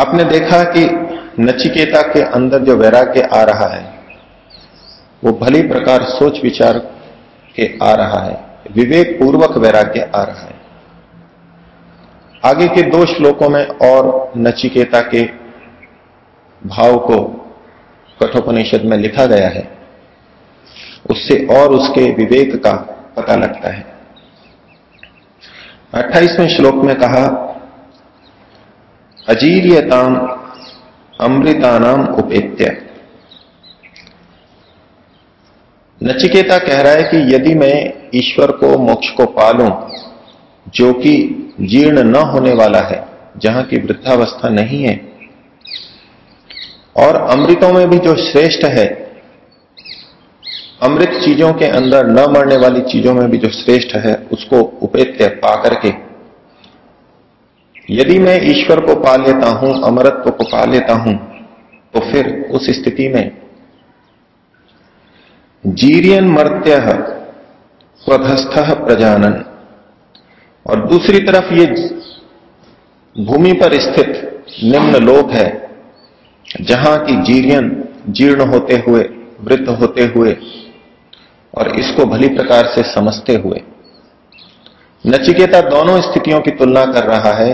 आपने देखा कि नचिकेता के अंदर जो वैराग्य आ रहा है, वो भली प्रकार सोच विचार के आ रहा है विवेक पूर्वक वैराग्य आ रहा है। आगे के दो श्लोकों में और नचिकेता के भाव को कठोपनिषद में लिखा गया है, उससे और उसके विवेक का पता लगता है। अट्ठाईसवें श्लोक में कहा अजीर्यताम अमृतानाम उपेत्य। नचिकेता कह रहा है कि यदि मैं ईश्वर को, मोक्ष को पालूं, जो कि जीर्ण न होने वाला है, जहाँ की वृद्धावस्था नहीं है, और अमृतों में भी जो श्रेष्ठ है, अमृत चीज़ों के अंदर न मरने वाली चीज़ों में भी जो श्रेष्ठ है, उसको उपेत्य पा करके यदि मैं ईश्वर को पा लेता हूँ, अमरत्व को पा लेता हूँ तो फिर उस स्थिति में जीरियन मर्त्य स्वधस्थ प्रजानन। और दूसरी तरफ़ ये भूमि पर स्थित निम्न लोक है, जहाँ की जीरियन जीर्ण होते हुए वृद्ध होते हुए और इसको भली प्रकार से समझते हुए। नचिकेता दोनों स्थितियों की तुलना कर रहा है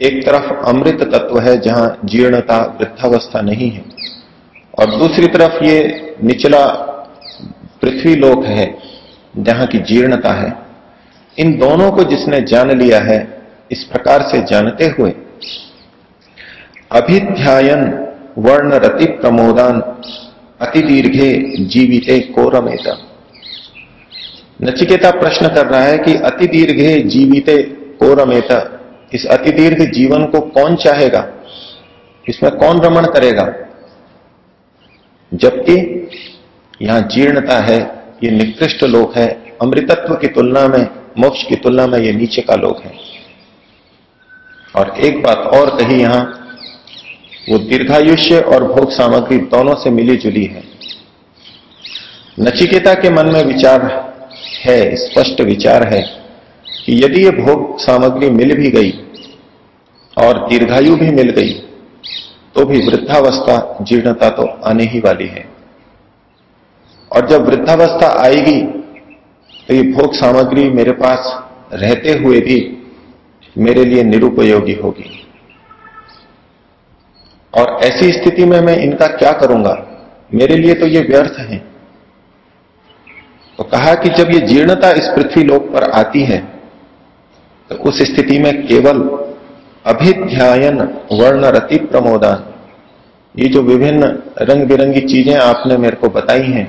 एक तरफ़ अमृत तत्व है जहाँ जीर्णता वृद्धावस्था नहीं है, और दूसरी तरफ़ ये निचला पृथ्वी लोक है जहाँ की जीर्णता है। इन दोनों को जिसने जान लिया है, इस प्रकार से जानते हुए अभिध्यायन वर्ण रति प्रमोदान अति दीर्घे जीविते कोरमेता। नचिकेता प्रश्न कर रहा है कि अति दीर्घे जीविते कोरमेता इस अति दीर्घ जीवन को कौन चाहेगा? इसमें कौन रमण करेगा? जबकि यहाँ जीर्णता है, ये निकृष्ट लोक है, अमृतत्व की तुलना में, मोक्ष की तुलना में ये नीचे का लोक है। और एक बात और कही यहाँ, वो दीर्घायुष्य और भोग सामग्री दोनों से मिली जुली है। नचिकेता के मन में विचार है, स्पष्ट विचार है कि यदि ये भोग सामग्री मिल भी गई और दीर्घायु भी मिल गई तो भी वृद्धावस्था जीर्णता तो आने ही वाली है। और जब वृद्धावस्था आएगी तो ये भोग सामग्री मेरे पास रहते हुए भी मेरे लिए निरुपयोगी होगी। और ऐसी स्थिति में मैं इनका क्या करूँगा? मेरे लिए तो ये व्यर्थ है। तो कहा कि जब ये जीर्णता इस पृथ्वी लोक पर आती है तो उस स्थिति में केवल अभिध्यायन वर्ण रति प्रमोदान। ये जो विभिन्न रंग बिरंगी चीज़ें आपने मेरे को बताई हैं,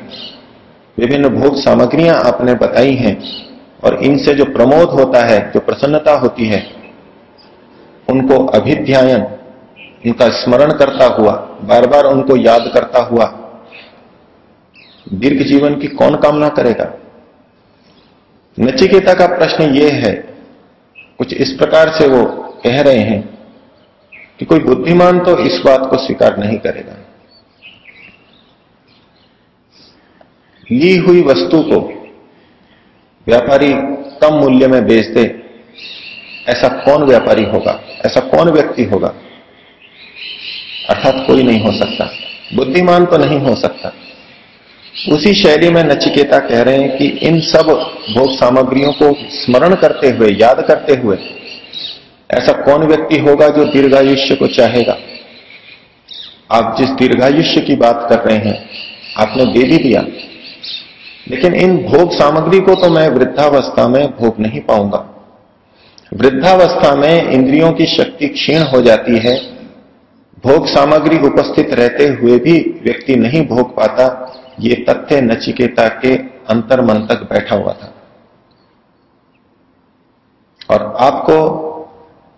विभिन्न भोग सामग्रियाँ आपने बताई हैं, और इनसे जो प्रमोद होता है, जो प्रसन्नता होती है, उनको अभिध्यायन, उनका स्मरण करता हुआ बार बार उनको याद करता हुआ, दीर्घ जीवन की कौन कामना करेगा? नचिकेता का प्रश्न यह है कुछ इस प्रकार से वो कह रहे हैं कि कोई बुद्धिमान तो इस बात को स्वीकार नहीं करेगा। ली हुई वस्तु को व्यापारी कम मूल्य में बेच दे ऐसा कौन व्यापारी होगा? ऐसा कौन व्यक्ति होगा? अर्थात कोई नहीं हो सकता। बुद्धिमान तो नहीं हो सकता। उसी शैली में नचिकेता कह रहे हैं कि इन सब भोग सामग्रियों को स्मरण करते हुए, याद करते हुए ऐसा कौन व्यक्ति होगा जो दीर्घायुष्य को चाहेगा? आप जिस दीर्घायुष्य की बात कर रहे हैं, आपने दे भी दिया। लेकिन इन भोग सामग्री को तो मैं वृद्धावस्था में भोग नहीं पाऊँगा। वृद्धावस्था में इंद्रियों की शक्ति क्षीण हो जाती है। भोग सामग्री उपस्थित रहते हुए भी व्यक्ति नहीं भोग पाता। ये तथ्य नचिकेता के अंतर मन तक बैठा हुआ था। और आपको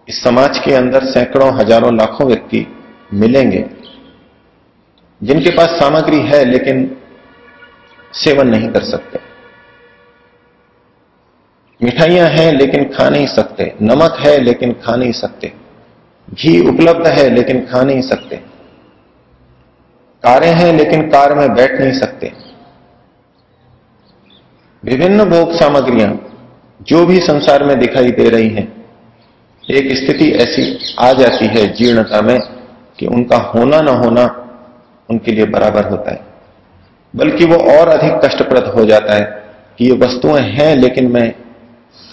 इस समाज के अंदर सैकड़ों, हज़ारों, लाखों व्यक्ति मिलेंगे, जिनके पास सामग्री है लेकिन सेवन नहीं कर सकते। मिठाइयाँ हैं लेकिन खा नहीं सकते, नमक है लेकिन खा नहीं सकते, घी उपलब्ध है लेकिन खा नहीं सकते कारें हैं, लेकिन कार में बैठ नहीं सकते। विभिन्न भोग सामग्रियाँ जो भी संसार में दिखाई दे रही हैं, एक स्थिति ऐसी आ जाती है जीर्णता में कि उनका होना ना होना उनके लिए बराबर होता है। बल्कि वो और अधिक कष्टप्रद हो जाता है कि ये वस्तुएँ हैं, लेकिन मैं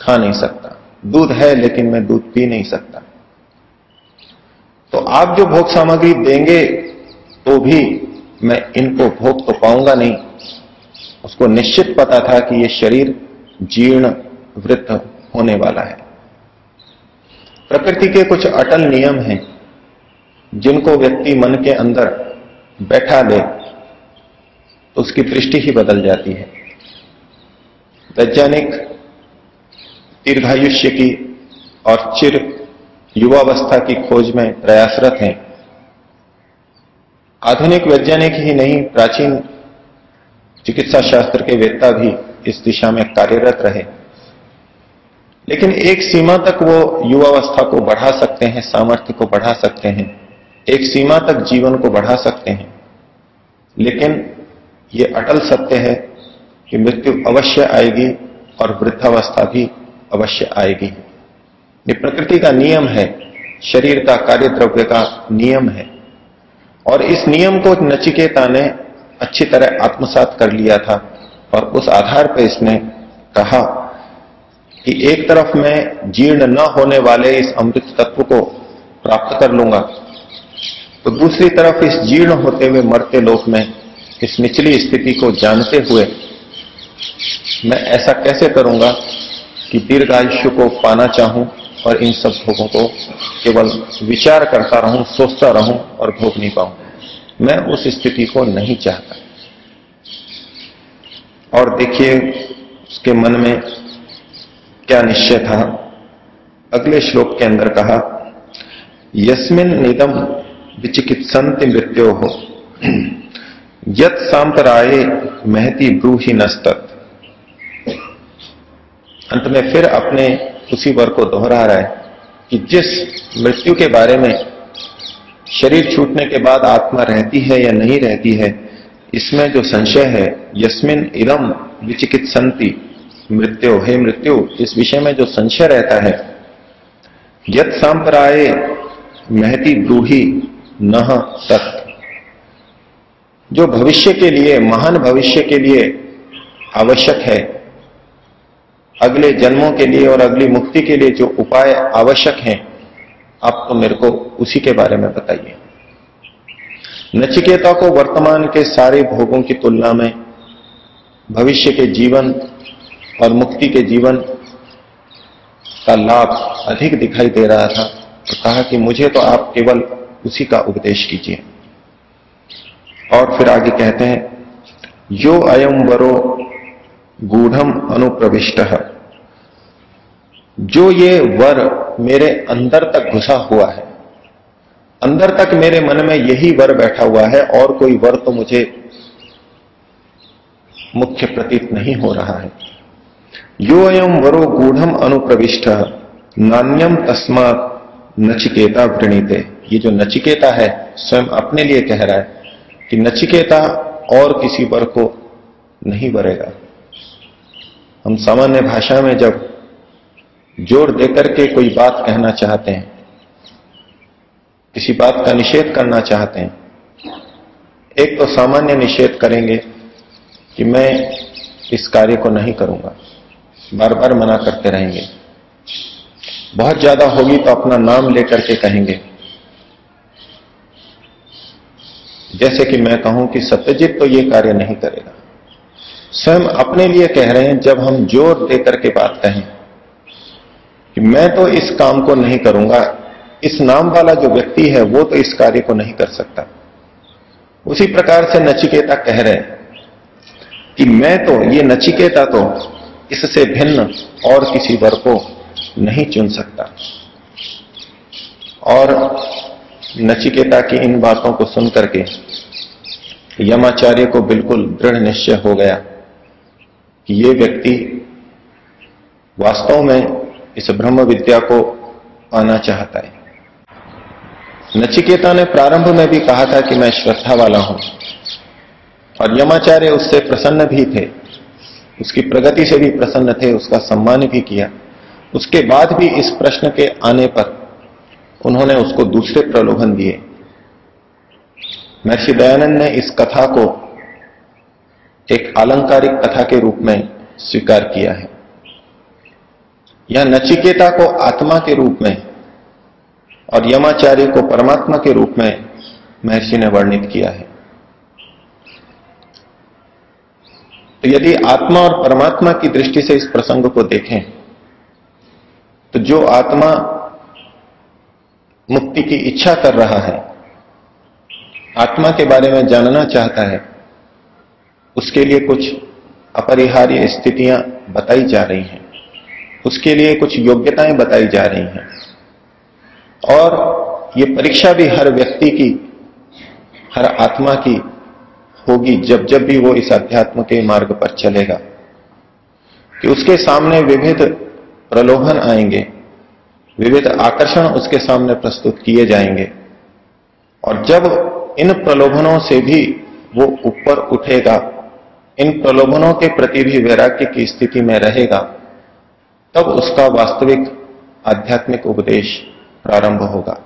खा नहीं सकता। दूध है, लेकिन मैं दूध पी नहीं सकता। तो आप जो भोग सामग्री देंगे तो भी मैं इनको भोग तो पाऊँगा नहीं। उसको निश्चित पता था कि ये शरीर जीर्ण वृद्ध होने वाला है। प्रकृति के कुछ अटल नियम हैं, जिनको व्यक्ति मन के अंदर बैठा ले तो उसकी दृष्टि ही बदल जाती है। वैज्ञानिक दीर्घायुष्य की और चिर युवावस्था की खोज में प्रयासरत हैं। आधुनिक वैज्ञानिक ही नहीं, प्राचीन चिकित्सा शास्त्र के वेत्ता भी इस दिशा में कार्यरत रहे। लेकिन एक सीमा तक वो युवावस्था को बढ़ा सकते हैं, सामर्थ्य को बढ़ा सकते हैं, एक सीमा तक जीवन को बढ़ा सकते हैं। लेकिन ये अटल सत्य है कि मृत्यु अवश्य आएगी और वृद्धावस्था भी अवश्य आएगी। ये प्रकृति का नियम है, शरीर का कार्य द्रव्य का नियम है। और इस नियम को नचिकेता ने अच्छी तरह आत्मसात कर लिया था और उस आधार पर इसने कहा कि एक तरफ़ मैं जीर्ण न होने वाले इस अमृत तत्व को प्राप्त कर लूँगा तो दूसरी तरफ़ इस जीर्ण होते हुए मरते लोक में इस निचली स्थिति को जानते हुए मैं ऐसा कैसे करूँगा कि दीर्घायुष्य को पाना चाहूँ और इन सब भोगों को केवल विचार करता रहूँ, सोचता रहूँ और भोग नहीं पाऊँ? मैं उस स्थिति को नहीं चाहता। और देखिए, उसके मन में क्या निश्चय था? अगले श्लोक के अंदर कहा, यस्मिन निदम विचिकित्संत मृत्यो। हो यत सांपराय महती ब्रूही नस्तत। अंत में फिर अपने उसी वर्ग को दोहरा रहा है कि जिस मृत्यु के बारे में शरीर छूटने के बाद आत्मा रहती है या नहीं रहती है, इसमें जो संशय है, यस्मिन इदम विचिकित्संति मृत्यु, हे मृत्यु, इस विषय में जो संशय रहता है, यत सांप्राय महती ब्रूही न तत्। जो भविष्य के लिए, महान भविष्य के लिए आवश्यक है, अगले जन्मों के लिए और अगली मुक्ति के लिए जो उपाय आवश्यक हैं आप तो मेरे को उसी के बारे में बताइए। नचिकेता को वर्तमान के सारे भोगों की तुलना में, भविष्य के जीवन और मुक्ति के जीवन का लाभ अधिक दिखाई दे रहा था तो कहा कि मुझे तो आप केवल उसी का उपदेश कीजिए। और फिर आगे कहते हैं, यो अयम वरो गूढ़म अनुप्रविष्ट। जो ये वर मेरे अंदर तक घुसा हुआ है, अंदर तक मेरे मन में यही वर बैठा हुआ है, और कोई वर तो मुझे मुख्य प्रतीत नहीं हो रहा है। यो अयम वरो गूढ़म अनुप्रविष्ट नान्यम तस्मात नचिकेता वृणीते। ये जो नचिकेता है, स्वयं अपने लिए कह रहा है कि नचिकेता और किसी वर को नहीं बरेगा हम सामान्य भाषा में जब ज़ोर देकर के कोई बात कहना चाहते हैं, किसी बात का निषेध करना चाहते हैं, एक तो सामान्य निषेध करेंगे कि मैं इस कार्य को नहीं करूँगा बार बार मना करते रहेंगे। बहुत ज़्यादा होगी तो अपना नाम लेकर के कहेंगे। जैसे कि मैं कहूँ कि सत्यजित तो ये कार्य नहीं करेगा। स्वयं अपने लिए कह रहे हैं, जब हम ज़ोर देकर के बात कहें कि मैं तो इस काम को नहीं करूँगा, इस नाम वाला जो व्यक्ति है वो तो इस कार्य को नहीं कर सकता। उसी प्रकार से नचिकेता कह रहे हैं कि मैं तो ये नचिकेता तो इससे भिन्न और किसी वर को नहीं चुन सकता। और नचिकेता की इन बातों को सुनकर के यमाचार्य को बिल्कुल दृढ़ निश्चय हो गया कि ये व्यक्ति वास्तव में इस ब्रह्म विद्या को पाना चाहता है। नचिकेता ने प्रारंभ में भी कहा था कि मैं श्रद्धा वाला हूँ। और यमाचार्य उससे प्रसन्न भी थे। उसकी प्रगति से भी प्रसन्न थे, उसका सम्मान भी किया। उसके बाद भी इस प्रश्न के आने पर उन्होंने उसको दूसरे प्रलोभन दिए। महर्षि दयानंद ने इस कथा को एक आलंकारिक कथा के रूप में स्वीकार किया है। यह नचिकेता को आत्मा के रूप में और यमाचार्य को परमात्मा के रूप में महर्षि ने वर्णित किया है। तो यदि आत्मा और परमात्मा की दृष्टि से इस प्रसंग को देखें तो जो आत्मा मुक्ति की इच्छा कर रहा है, आत्मा के बारे में जानना चाहता है, उसके लिए कुछ अपरिहार्य स्थितियाँ बताई जा रही हैं। उसके लिए कुछ योग्यताएँ बताई जा रही हैं। और ये परीक्षा भी हर व्यक्ति की, हर आत्मा की होगी जब जब भी वो इस अध्यात्म के मार्ग पर चलेगा। कि उसके सामने विविध प्रलोभन आएँगे, विविध आकर्षण उसके सामने प्रस्तुत किए जाएँगे। और जब इन प्रलोभनों से भी वो ऊपर उठेगा, इन प्रलोभनों के प्रति भी वैराग्य की स्थिति में रहेगा तब उसका वास्तविक आध्यात्मिक उपदेश प्रारंभ होगा।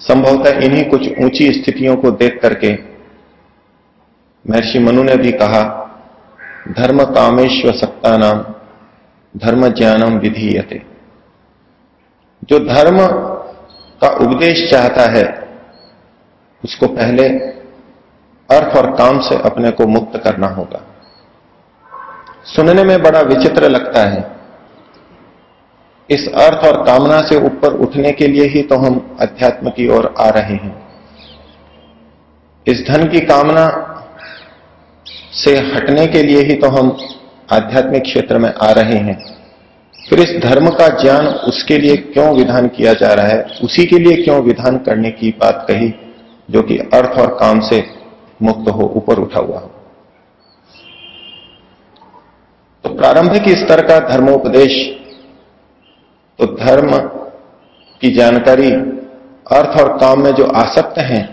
संभवतः इन्हीं कुछ ऊँची स्थितियों को देख करके महर्षि मनु ने भी कहा, धर्म कामेश्व सत्ता नाम धर्म ज्ञानम विधीयते। जो धर्म का उपदेश चाहता है, उसको पहले अर्थ और काम से अपने को मुक्त करना होगा। सुनने में बड़ा विचित्र लगता है। इस अर्थ और कामना से ऊपर उठने के लिए ही तो हम अध्यात्म की ओर आ रहे हैं। इस धन की कामना से हटने के लिए ही तो हम आध्यात्मिक क्षेत्र में आ रहे हैं। फिर इस धर्म का ज्ञान उसके लिए क्यों विधान किया जा रहा है? उसी के लिए क्यों विधान करने की बात कही, जो कि अर्थ और काम से मुक्त हो, ऊपर उठा हुआ हो? तो प्रारंभिक स्तर का धर्मोपदेश तो धर्म की जानकारी, अर्थ और काम में जो आसक्त हैं,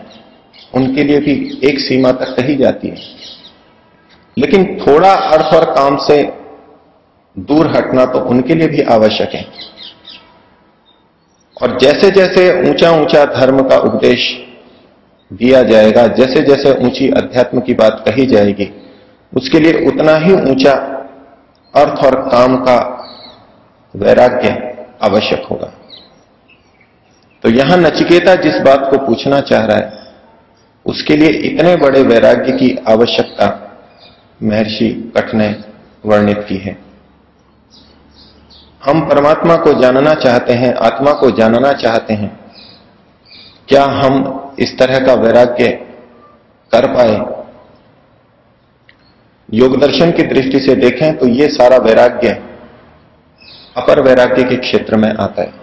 उनके लिए भी एक सीमा तक कही जाती है। लेकिन थोड़ा अर्थ और काम से दूर हटना तो उनके लिए भी आवश्यक है। और जैसे जैसे ऊँचा ऊँचा धर्म का उपदेश दिया जाएगा जैसे जैसे ऊँची अध्यात्म की बात कही जाएगी, उसके लिए उतना ही ऊँचा अर्थ और काम का वैराग्य आवश्यक होगा। तो यहाँ नचिकेता जिस बात को पूछना चाह रहा है, उसके लिए इतने बड़े वैराग्य की आवश्यकता महर्षि कठ ने वर्णित की है। हम परमात्मा को जानना चाहते हैं, आत्मा को जानना चाहते हैं। क्या हम इस तरह का वैराग्य कर पाए? योग दर्शन की दृष्टि से देखें तो ये सारा वैराग्य अपर वैराग्य के क्षेत्र में आता है।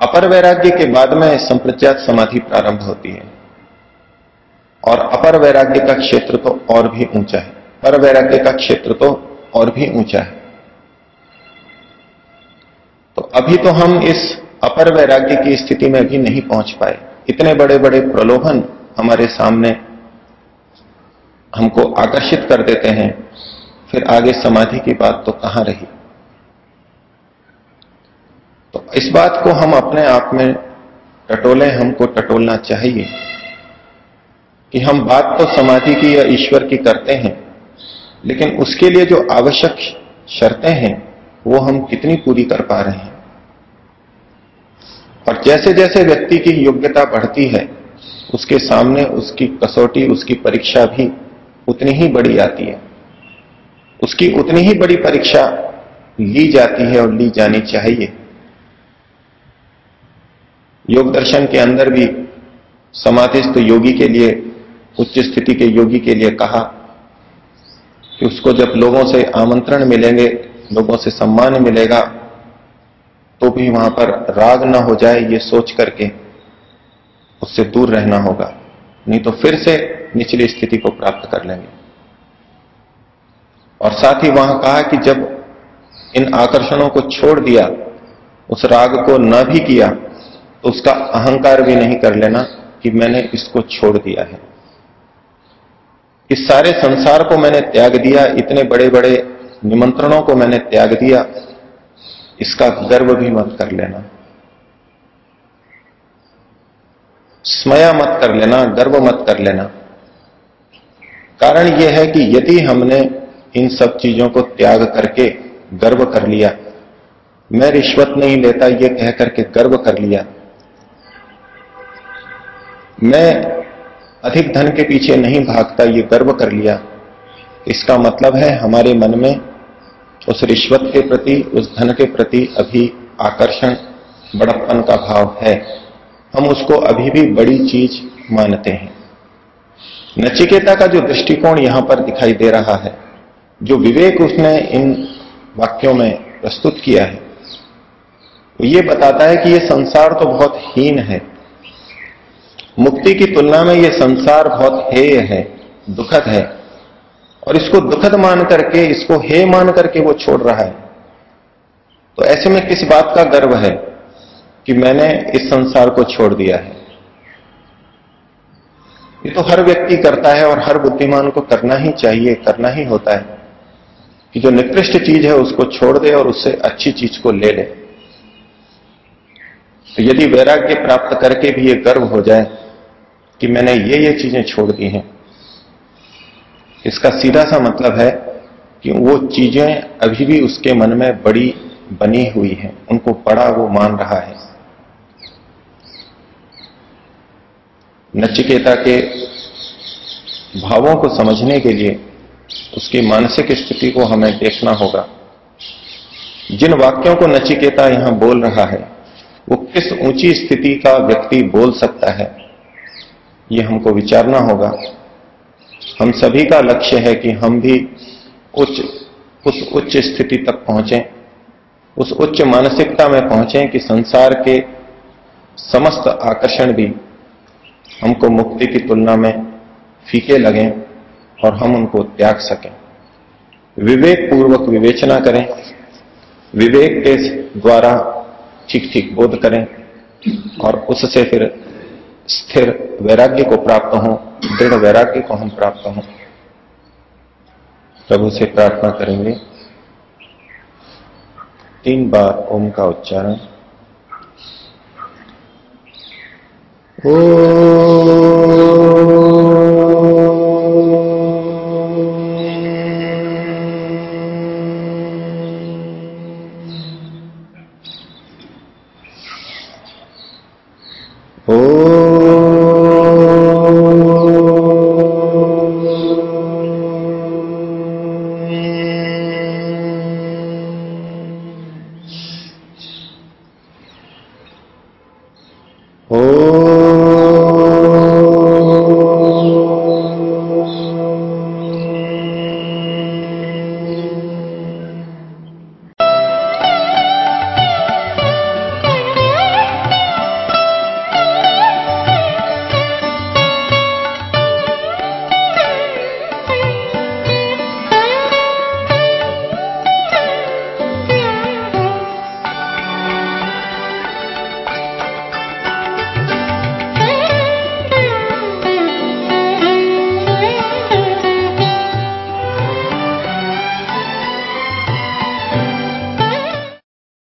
अपर वैराग्य के बाद में संप्रज्ञात समाधि प्रारंभ होती है। और अपर वैराग्य का क्षेत्र तो और भी ऊँचा है। पर वैराग्य का क्षेत्र तो और भी ऊँचा है। तो अभी तो हम इस अपर वैराग्य की स्थिति में भी नहीं पहुँच पाए। इतने बड़े बड़े प्रलोभन हमारे सामने हमको आकर्षित कर देते हैं, फिर आगे समाधि की बात तो कहाँ रही? तो इस बात को हम अपने आप में टटोले, हमको टटोलना चाहिए कि हम बात तो समाधि की या ईश्वर की करते हैं, लेकिन उसके लिए जो आवश्यक शर्तें हैं, वो हम कितनी पूरी कर पा रहे हैं। और जैसे जैसे व्यक्ति की योग्यता बढ़ती है, उसके सामने उसकी कसौटी, उसकी परीक्षा भी उतनी ही बड़ी आती है। उसकी उतनी ही बड़ी परीक्षा ली जाती है और ली जानी चाहिए। योग दर्शन के अंदर भी समाधिस्थ योगी के लिए, उच्च स्थिति के योगी के लिए कहा कि उसको जब लोगों से आमंत्रण मिलेंगे, लोगों से सम्मान मिलेगा तो भी वहाँ पर राग ना हो जाए ये सोच करके, उससे दूर रहना होगा। नहीं तो फिर से निचली स्थिति को प्राप्त कर लेंगे। और साथ ही वहाँ कहा कि जब इन आकर्षणों को छोड़ दिया, उस राग को न भी किया तो उसका अहंकार भी नहीं कर लेना कि मैंने इसको छोड़ दिया है। इस सारे संसार को मैंने त्याग दिया, इतने बड़े बड़े निमंत्रणों को मैंने त्याग दिया, इसका गर्व भी मत कर लेना। स्मया मत कर लेना, गर्व मत कर लेना। कारण यह है कि यदि हमने इन सब चीज़ों को त्याग करके गर्व कर लिया, मैं रिश्वत नहीं लेता ये कह करके गर्व कर लिया, मैं अधिक धन के पीछे नहीं भागता, ये गर्व कर लिया, इसका मतलब है हमारे मन में उस रिश्वत के प्रति, उस धन के प्रति अभी आकर्षण, बड़प्पन का भाव है। हम उसको अभी भी बड़ी चीज़ मानते हैं। नचिकेता का जो दृष्टिकोण यहाँ पर दिखाई दे रहा है, जो विवेक उसने इन वाक्यों में प्रस्तुत किया है, वो ये बताता है कि ये संसार तो बहुत हीन है। मुक्ति की तुलना में ये संसार बहुत हेय है, दुखद है, और इसको दुखद मान करके, इसको हे मान करके वो छोड़ रहा है। तो ऐसे में किस बात का गर्व है कि मैंने इस संसार को छोड़ दिया है? ये तो हर व्यक्ति करता है और हर बुद्धिमान को करना ही चाहिए, करना ही होता है। कि जो निकृष्ट चीज़ है उसको छोड़ दे और उससे अच्छी चीज़ को ले ले। तो यदि वैराग्य प्राप्त करके भी ये गर्व हो जाए कि मैंने ये ये चीज़ें छोड़ दी हैं, इसका सीधा सा मतलब है कि वो चीज़ें अभी भी उसके मन में बड़ी बनी हुई हैं, उनको बड़ा वो मान रहा है। नचिकेता के भावों को समझने के लिए उसकी मानसिक स्थिति को हमें देखना होगा। जिन वाक्यों को नचिकेता यहाँ बोल रहा है, वो किस ऊँची स्थिति का व्यक्ति बोल सकता है, ये हमको विचारना होगा। हम सभी का लक्ष्य है कि हम भी उच्च, उस उच्च स्थिति तक पहुँचे, उस उच्च मानसिकता में पहुँचे कि संसार के समस्त आकर्षण भी हमको मुक्ति की तुलना में फीके लगें और हम उनको त्याग सकें। विवेक पूर्वक विवेचना करें। विवेक के द्वारा ठीक ठीक बोध करें और उससे फिर स्थिर वैराग्य को प्राप्त हो, दृढ़ वैराग्य को हम प्राप्त हो। प्रभु से प्रार्थना करेंगे। तीन बार ओम का उच्चारण। Oh.